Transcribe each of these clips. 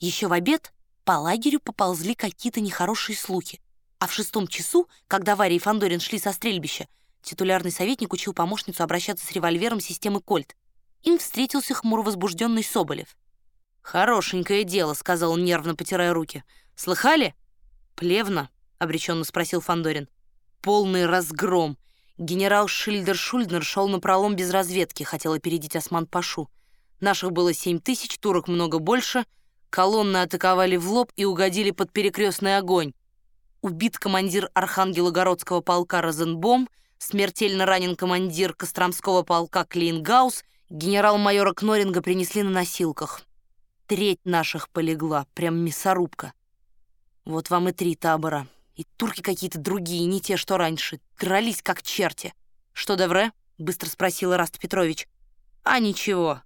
Еще в обед по лагерю поползли какие-то нехорошие слухи. А в шестом часу, когда Варя и Фандорин шли со стрельбища, титулярный советник учил помощницу обращаться с револьвером системы «Кольт». Им встретился хмуро возбужденный Соболев. «Хорошенькое дело», — сказал он, нервно потирая руки. «Слыхали?» «Плевно», — обреченно спросил Фандорин. «Полный разгром. Генерал Шильдер-Шульднер шел на пролом без разведки, хотел опередить Осман-Пашу. Наших было семь тысяч, турок много больше. Колонны атаковали в лоб и угодили под перекрестный огонь. Убит командир Архангелогородского полка Розенбом, смертельно ранен командир Костромского полка Клейнгаус, генерал-майора Кноринга принесли на носилках. Треть наших полегла, прям мясорубка. Вот вам и три табора. И турки какие-то другие, не те, что раньше. Дрались как черти. «Что, Девре?» — быстро спросил Раст Петрович. «А ничего.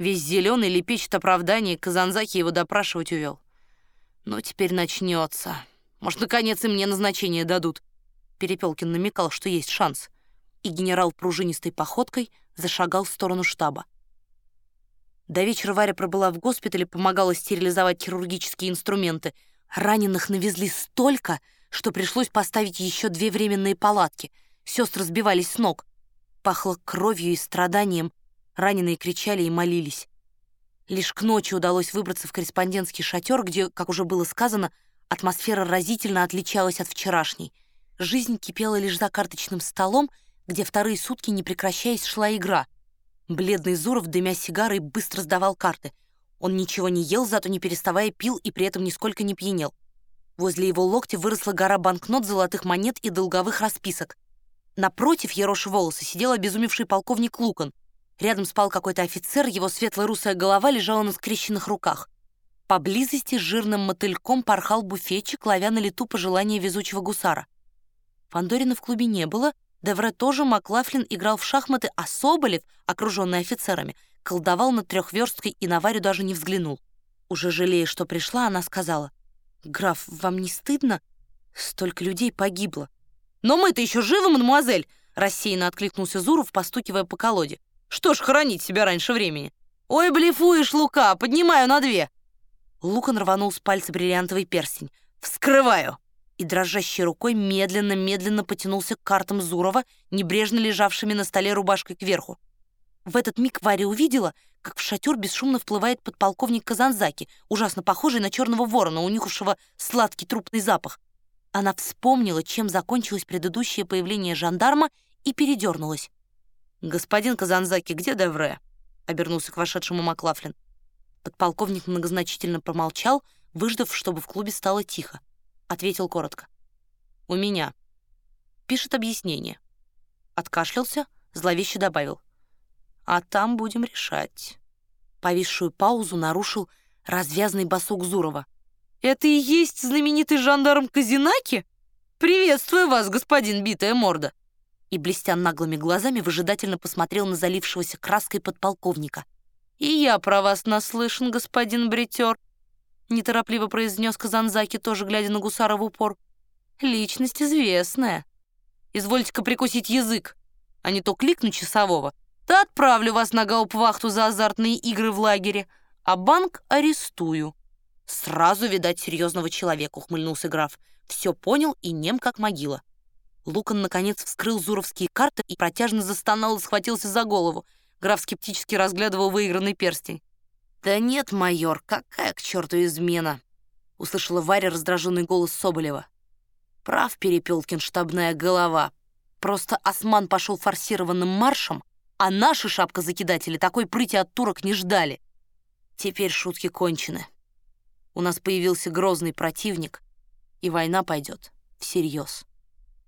Весь зеленый лепечет оправдание, Казанзаки его допрашивать увел. Ну, теперь начнется. Может, наконец и мне назначение дадут». Перепелкин намекал, что есть шанс. И генерал пружинистой походкой зашагал в сторону штаба. До вечера Варя пробыла в госпитале, помогала стерилизовать хирургические инструменты. Раненых навезли столько, что пришлось поставить еще две временные палатки. Сестры сбивались с ног. Пахло кровью и страданием. Раненые кричали и молились. Лишь к ночи удалось выбраться в корреспондентский шатер, где, как уже было сказано, атмосфера разительно отличалась от вчерашней. Жизнь кипела лишь за карточным столом, где вторые сутки, не прекращаясь, шла игра. Бледный Зуров, дымя сигарой, быстро сдавал карты. Он ничего не ел, зато не переставая пил и при этом нисколько не пьянел. Возле его локтя выросла гора банкнот, золотых монет и долговых расписок. Напротив Ероши волосы сидел обезумевший полковник Лукан. Рядом спал какой-то офицер, его светло-русая голова лежала на скрещенных руках. Поблизости жирным мотыльком порхал буфетчик, ловя на лету пожелания везучего гусара. Фандорина в клубе не было, Девре тоже Маклафлин играл в шахматы, а Соболев, окруженный офицерами, колдовал над трехверсткой и на Варю даже не взглянул. Уже жалея, что пришла, она сказала — «Граф, вам не стыдно? Столько людей погибло». «Но мы-то еще живы, мадемуазель!» рассеянно откликнулся Зуров, постукивая по колоде. «Что ж хоронить себя раньше времени?» «Ой, блефуешь, Лука, поднимаю на две!» Лукан рванул с пальца бриллиантовый перстень. «Вскрываю!» И дрожащей рукой медленно-медленно потянулся к картам Зурова, небрежно лежавшими на столе рубашкой кверху. В этот миг Варя увидела, как в шатер бесшумно вплывает подполковник Казанзаки, ужасно похожий на черного ворона, унюхавшего сладкий трупный запах. Она вспомнила, чем закончилось предыдущее появление жандарма, и передернулась. «Господин Казанзаки, где Девре?» — обернулся к вошедшему Маклафлин. Подполковник многозначительно промолчал, выждав, чтобы в клубе стало тихо. Ответил коротко. «У меня». Пишет объяснение. Откашлялся, зловеще добавил а там будем решать». Повисшую паузу нарушил развязный босок Зурова. «Это и есть знаменитый жандарм Казинаки? Приветствую вас, господин Битая морда!» И, блестя наглыми глазами, выжидательно посмотрел на залившегося краской подполковника. «И я про вас наслышан, господин бритер», — неторопливо произнес Казанзаки, тоже глядя на гусара в упор. «Личность известная. Извольте-ка прикусить язык, а не то кликну часового, то отправлю вас на гауптвахту за азартные игры в лагере, а банк арестую». «Сразу, видать, серьезного человека», — ухмыльнулся граф. «Все понял и нем как могила». Лукан, наконец, вскрыл зуровские карты и протяжно застонал и схватился за голову. Граф скептически разглядывал выигранный перстень. «Да нет, майор, какая к черту измена?» — услышала Варя раздраженный голос Соболева. «Прав, Перепелкин, штабная голова. Просто осман пошел форсированным маршем, а наши шапкозакидатели такой прыти от турок не ждали. Теперь шутки кончены. У нас появился грозный противник, и война пойдет всерьез.